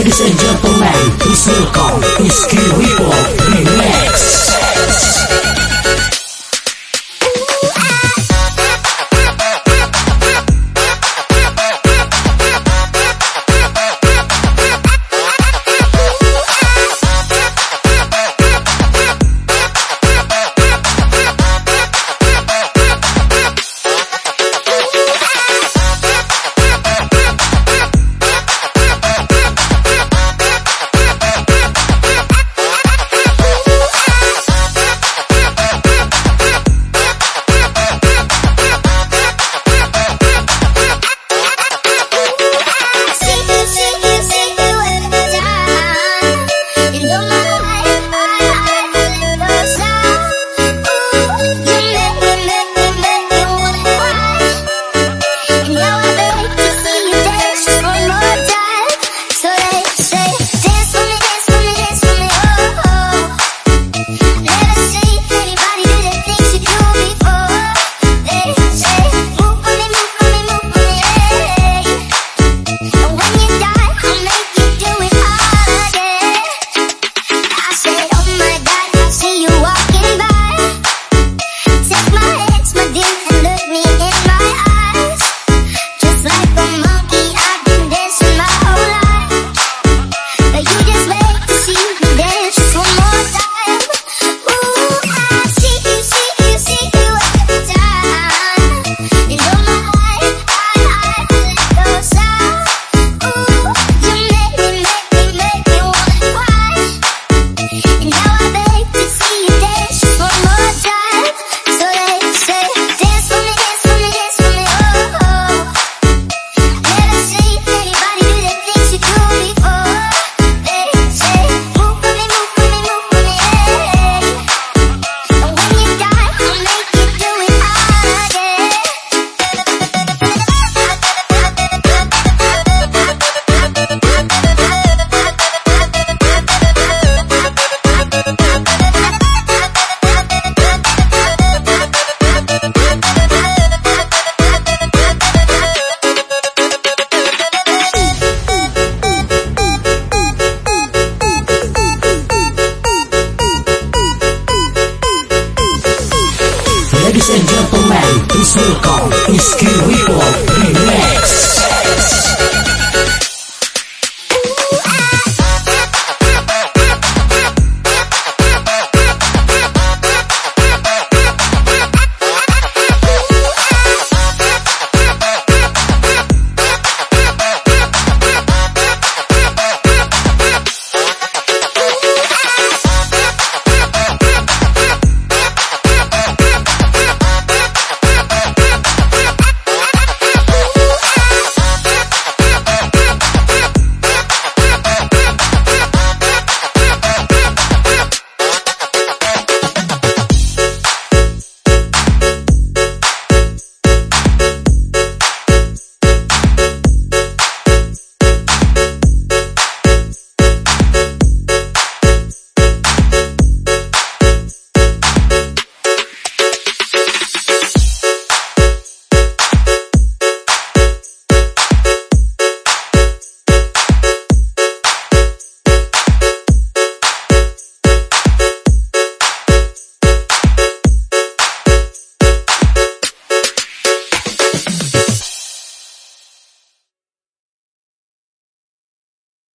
Ladies and gentlemen, it's Milko, it's Q Hip Hop Remix. Sergio Tomé y Circo, Isky Rico,